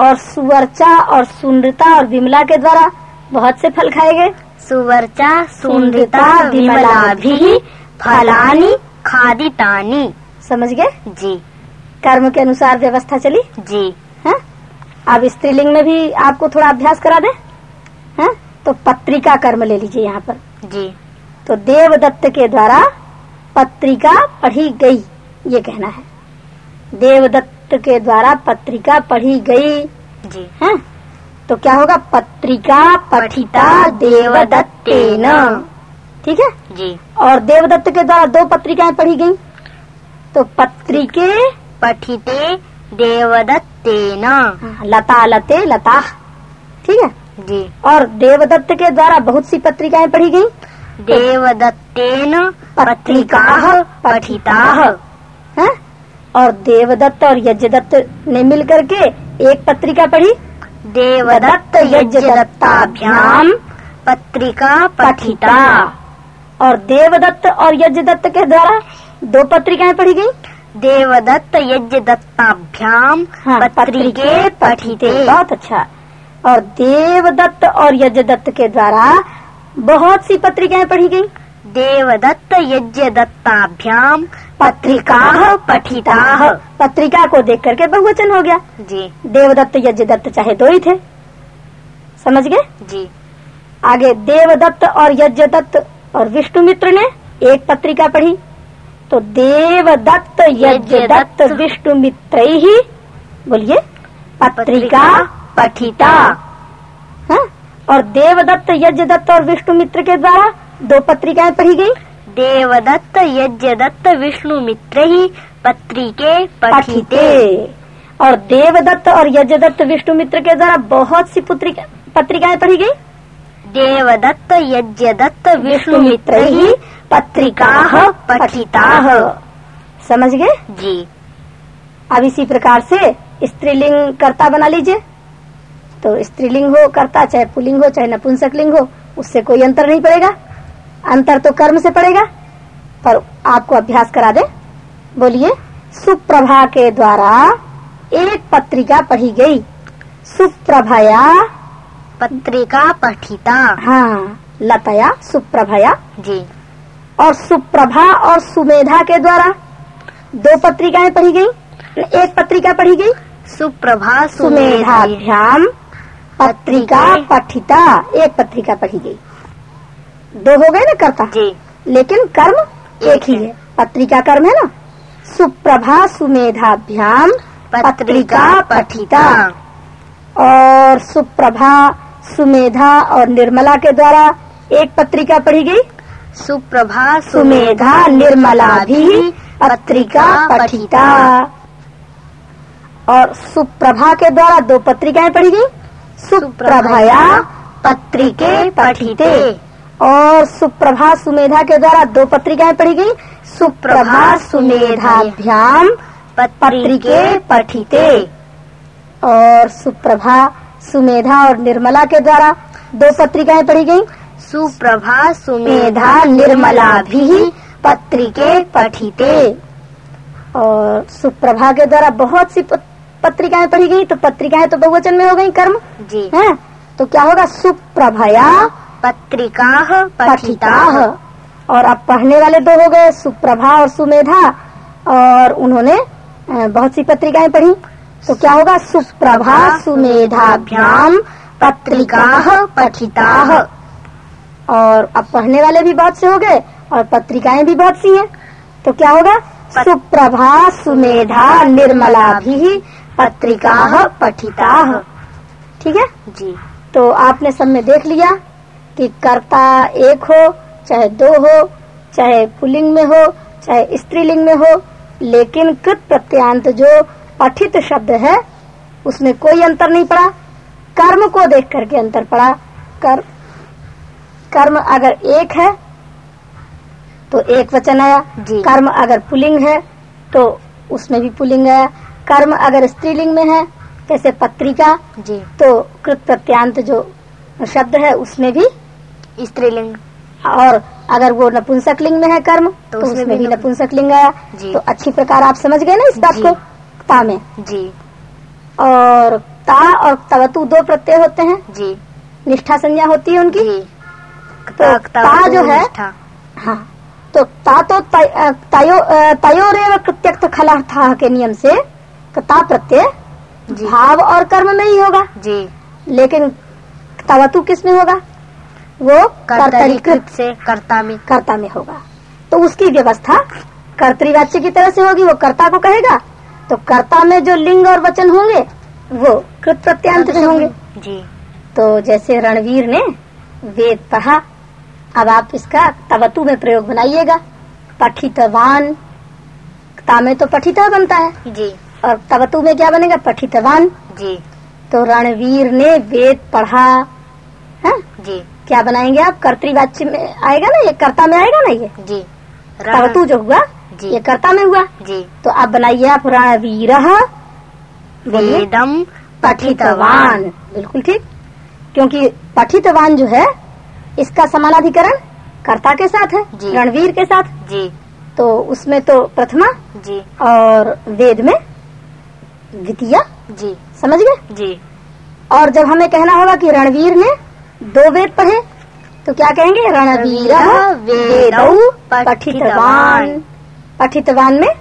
और सुवर्चा और सुंदरता और विमला के द्वारा बहुत से फल खाए गए। सुवर्चा सुंदरता विमला भी फलानी। खादितानी। समझ गए? जी। कर्म के अनुसार व्यवस्था चली? जी। है? अब स्त्रीलिंग में भी आपको थोड़ा अभ्यास करा दे। है? तो पत्रिका कर्म ले लीजिए यहाँ पर। जी। तो देवदत्त के द्वारा पत्रिका पढ़ी गई ये कहना है। देवदत्त के द्वारा पत्रिका पढ़ी गई। जी। है? तो क्या होगा? पत्रिका पठिता देवदत्तेन। ठीक है? जी। और देवदत्त के द्वारा दो पत्रिकाएँ पढ़ी गई। तो पत्रिके पठिते देवदत्तेन। लता लते लता। ठीक है? जी। और देवदत्त के द्वारा बहुत सी पत्रिकाएँ पढ़ी गई। देवदत्तेन पत्रिका पठिता। है और देवदत्त और यज्ञदत्त ने मिल करके एक पत्रिका पढ़ी। देवदत्त यज्ञदत्ताभ्याम पत्रिका पठिता। और देवदत्त और यज्ञदत्त के द्वारा दो पत्रिकाएँ पढ़ी गई। देवदत्त यज्ञदत्ताभ्याम हाँ, पत्रिके पठिते बहुत अच्छा। और देवदत्त और यज्ञदत्त के द्वारा बहुत सी पत्रिकाएँ पढ़ी गई। देवदत्त यज्ञदत्ताभ्याम पत्रिका पठिता। पत्रिका को देख करके बहुवचन हो गया। जी। देवदत्त यज्ञ दत्त चाहे दो ही थे। समझ गए? जी। आगे देवदत्त और यज्ञ दत्त और विष्णु मित्र ने एक पत्रिका पढ़ी। तो देवदत्त यज्ञ दत्त विष्णु मित्र ही बोलिए पत्रिका पठिता। हाँ? और देवदत्त यज्ञ दत्त और विष्णु मित्र के द्वारा दो पत्रिकाएँ पढ़ी गई। देवदत्त यज्ञदत्त विष्णु मित्र ही पत्रिके पठिते। पठिते। और देवदत्त और यज्ञदत्त विष्णुमित्र के द्वारा बहुत सी पुत्रिका पत्रिकाएँ पढ़ी गई? देवदत्त यज्ञदत्त विष्णु मित्र ही पत्रिका पठिता। समझ गए? जी। अब इसी प्रकार से स्त्रीलिंग कर्ता बना लीजिए। तो स्त्रीलिंग हो कर्ता चाहे पुलिंग हो चाहे नपुंसक लिंग हो उससे कोई अंतर नहीं पड़ेगा। अंतर तो कर्म से पड़ेगा पर आपको अभ्यास करा दे। बोलिए सुप्रभा के द्वारा एक पत्रिका पढ़ी गई। सुप्रभया। पत्रिका पठिता। हाँ लतया सुप्रभया। जी। और सुप्रभा और सुमेधा के द्वारा दो पत्रिकाएँ पढ़ी गई एक पत्रिका पढ़ी गई। सुप्रभा सुमेधा। सुमेधाभ्याम पत्रिका पठिता एक पत्रिका पढ़ी गई। दो हो गए ना कर्ता? जी। लेकिन कर्म एक ही है। पत्रिका कर्म है ना? सुप्रभा सुमेधाभ्याम पत्रिका पठिता। और सुप्रभा सुमेधा और निर्मला के द्वारा एक पत्रिका पढ़ी गई? सुप्रभा सुमेधा निर्मला भी पत्रिका पठिता। और सुप्रभा के द्वारा दो पत्रिकाएँ पढ़ी गई? सुप्रभया पत्रिके पठिते। और सुप्रभा सुमेधा के द्वारा दो पत्रिकाएँ पढ़ी गई। सुप्रभा सुमेधाभ्याम पत्रिके पठिते। और सुप्रभा सुमेधा और निर्मला के द्वारा दो पत्रिकाएँ पढ़ी गई। सुप्रभा सुमेधा निर्मला भी पत्रिके पठिते। और सुप्रभा के द्वारा बहुत सी पत्रिकाएँ पढ़ी गई। तो पत्रिकाएँ तो बहुवचन में हो गई कर्म। जी। है? तो क्या होगा? सुप्रभया पत्रिका पठिता। और अब पढ़ने वाले दो हो गए सुप्रभा और सुमेधा और उन्होंने बहुत सी पत्रिकाएँ पढ़ी। तो क्या होगा? सुप्रभा सुमेधाभ्याम पत्रिका पठिता। और अब पढ़ने वाले भी बहुत से हो गए और पत्रिकाएँ भी बहुत सी हैं। तो क्या होगा? सुप्रभा सुमेधा निर्मला भी पत्रिका पठिता। ठीक है? जी। तो आपने सब में देख लिया। कि कर्ता एक हो चाहे दो हो चाहे पुलिंग में हो चाहे स्त्रीलिंग में हो लेकिन कृत प्रत्यांत जो पठित शब्द है उसमें कोई अंतर नहीं पड़ा। कर्म को देख करके अंतर पड़ा। कर कर्म अगर एक है तो एक वचन आया। जी। कर्म अगर पुलिंग है तो उसमें भी पुलिंग आया। कर्म अगर स्त्रीलिंग में है जैसे पत्रिका जी। तो कृत प्रत्यांत जो शब्द है उसमें भी स्त्रीलिंग। और अगर वो नपुंसक लिंग में है कर्म तो, उसमें उसमें भी नपुंसक लिंग आया। तो अच्छी प्रकार आप समझ गए ना इस बात को? ता में। जी। और ता और तवतु दो प्रत्यय होते हैं। जी। निष्ठा संज्ञा होती है उनकी? जी। तो ता जो है हाँ। तो ता तो तय- तयो तयोरेव कृत्यक्त खला था के नियम से तो ता प्रत्यय भाव और कर्म में ही होगा। जी। लेकिन तवतु किसमें होगा? वो कर्तरीकृत से कर्ता में कर्ता में होगा। तो उसकी व्यवस्था कर्तवाच्य की तरह से होगी वो कर्ता को कहेगा। तो कर्ता में जो लिंग और वचन होंगे वो कृत प्रत्यांत में होंगे। जी। तो जैसे रणवीर ने वेद पढ़ा अब आप इसका तवतु में प्रयोग बनाइएगा। पठितवान ता में तो पठिता बनता है। जी। और तवतु में क्या बनेगा? पठितवान। जी। तो रणवीर ने वेद पढ़ा है? जी। क्या बनाएँगे आप? कर्तवाच्य में आएगा ना? ये कर्ता में आएगा ना ये? जी। तवतु जो हुआ? जी। ये कर्ता में हुआ? जी। तो आप बनाइए आप रणवीर वेदम पठितवान। बिल्कुल ठीक। क्योंकि पठितवान जो है इसका समानाधिकरण कर्ता के साथ है जी। रणवीर के साथ। जी। तो उसमें तो प्रथमा जी। और वेद में द्वितीय। जी। समझ गए? जी। और जब हमें कहना होगा कि रणवीर ने दो वेद पढ़े? तो क्या कहेंगे? रणवीर वेदौ पठितवान। पठितवान। में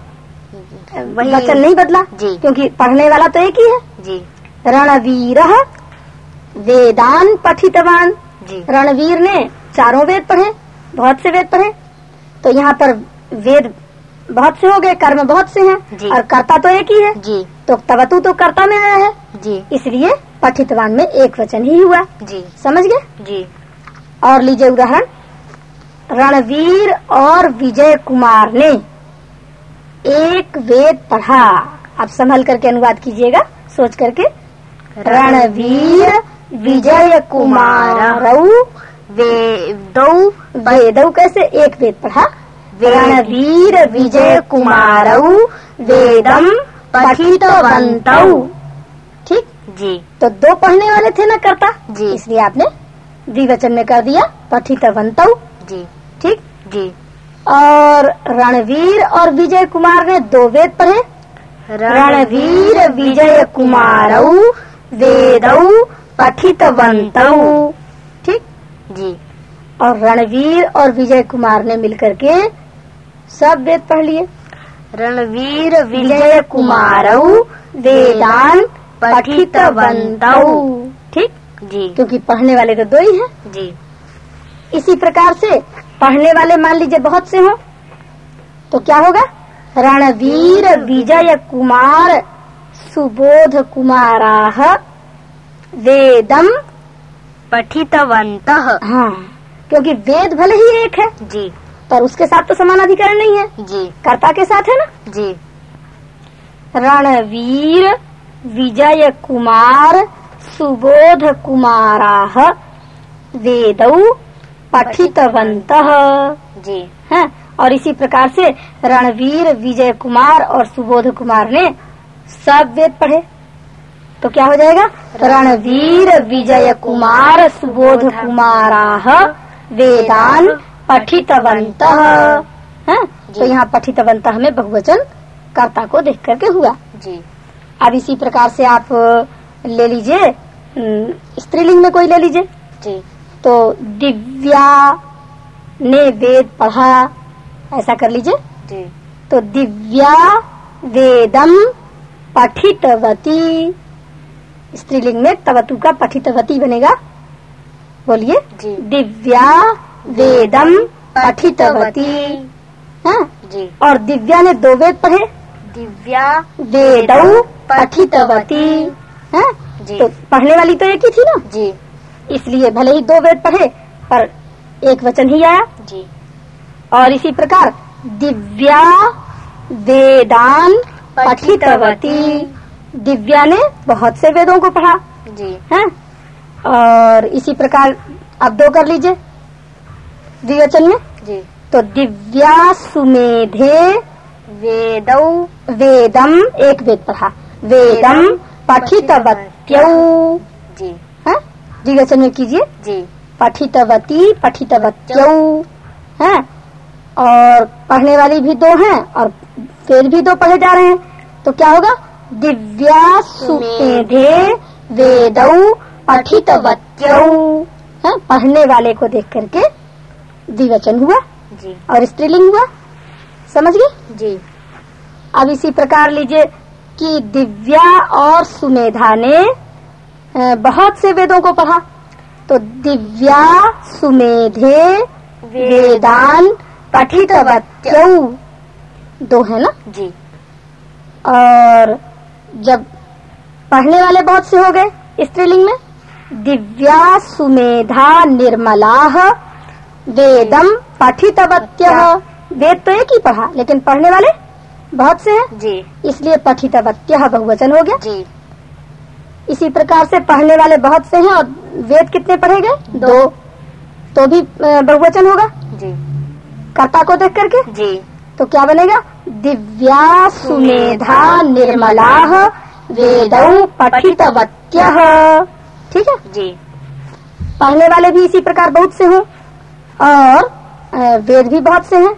वही वचन नहीं बदला जी। क्योंकि पढ़ने वाला तो एक ही है। जी। रणवीर वेदान पठितवान। जी। रणवीर ने चारों वेद पढ़े बहुत से वेद पढ़े। तो यहाँ पर वेद बहुत से हो गए कर्म बहुत से हैं और कर्ता तो एक ही है। जी। तो तवतु तो कर्ता में आया है। जी। इसलिए पठितवान में एक वचन ही हुआ। जी। समझ गए? जी। और लीजिए उदाहरण। रणवीर और विजय कुमार ने एक वेद पढ़ा। आप संभल करके अनुवाद कीजिएगा सोच करके। रणवीर विजय कुमार वे दो वेदौ कैसे? एक वेद पढ़ा। रणवीर विजय कुमार वेदम पठितवन्तौ। ठीक जी। तो दो पढ़ने वाले थे ना करता? जी। इसलिए आपने द्विवचन में कर दिया पठित पठितवन्तौ। जी। ठीक? जी। और रणवीर और विजय कुमार ने दो वेद पढ़े। रणवीर विजय कुमार वेदौ पठितवन्तौ। ठीक? जी। और रणवीर और विजय कुमार ने मिलकर के सब वेद पढ़ लिए। रणवीर विजय कुमार वेदान पठितवन्तौ। ठीक? जी। क्योंकि पढ़ने वाले तो दो ही हैं। जी। इसी प्रकार से पढ़ने वाले मान लीजिए बहुत से हो तो क्या होगा? रणवीर विजय कुमार सुबोध कुमाराह वेदम पठितवन्तः। हाँ क्योंकि वेद भले ही एक है जी। पर उसके साथ तो समान अधिकरण नहीं है। जी। कर्ता के साथ है ना? जी। रणवीर विजय कुमार सुबोध कुमाराह वेदौ पठितवन्तः। जी। है और इसी प्रकार से रणवीर विजय कुमार और सुबोध कुमार ने सब वेद पढ़े। तो क्या हो जाएगा? रणवीर विजय कुमार सुबोध कुमाराह वेदान पठितवन्तः। है तो यहाँ पठितवन्तः हमें बहुवचन कर्ता को देख करके हुआ। जी। अब इसी प्रकार से आप ले लीजिए स्त्रीलिंग में कोई ले लीजिए। जी। तो दिव्या ने वेद पढ़ा ऐसा कर लीजिए। जी। तो दिव्या वेदम पठितवती स्त्रीलिंग में तवतु का पठितवती बनेगा। बोलिए। दिव्या वेदम पठितवती। हाँ? जी और दिव्या ने दो वेद पढ़े। दिव्या वेदौ पठितवती हाँ? तो पढ़ने वाली तो एक ही थी ना? जी। इसलिए भले ही दो वेद पढ़े पर एक वचन ही आया। जी। और इसी प्रकार दिव्या वेदान पठितवती। दिव्या ने बहुत से वेदों को पढ़ा। जी। है? और इसी प्रकार अब दो कर लीजिए द्विवचन में। जी। तो दिव्या सुमेधे वेदौ। वेदम एक वेद पढ़ा। वेदम पठितवत्यौ। जी। है? में कीजिए। जी। पठितवती पठितवत्यौ। है? और पढ़ने वाली भी दो हैं और फिर भी दो पढ़े जा रहे हैं। तो क्या होगा? दिव्या सुमेधे वेदौ पठितवत्यौ। है? पढ़ने वाले को देख करके द्विवचन हुआ जी। और स्त्रीलिंग हुआ। समझ गए? जी। अब इसी प्रकार लीजिए। कि दिव्या और सुमेधा ने बहुत से वेदों को पढ़ा। तो दिव्या सुमेधे वेदान पठितवत्यौ दो है ना? जी। और जब पढ़ने वाले बहुत से हो गए स्त्रीलिंग में दिव्या सुमेधा निर्मला वेदम पठितवत्य वेद तो एक ही पढ़ा लेकिन पढ़ने वाले बहुत से हैं? जी। इसलिए पठितवत्य बहुवचन हो गया। जी। इसी प्रकार से पढ़ने वाले बहुत से हैं और वेद कितने पढ़े गए? दो। तो भी बहुवचन होगा। जी। कर्ता को देख करके? जी। तो क्या बनेगा? दिव्या सुमेधा निर्मलाह वेदौ पठितवत्य। ठीक है? जी। पढ़ने वाले भी इसी प्रकार बहुत से हों। और वेद भी बहुत से हैं।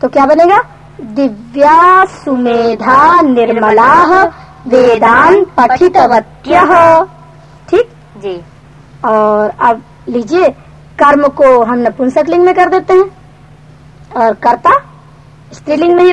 तो क्या बनेगा? दिव्या सुमेधा निर्मला वेदान पठितवत्य। ठीक? जी। और अब लीजिए कर्म को हम नपुंसक लिंग में कर देते हैं। और कर्ता स्त्रीलिंग में ही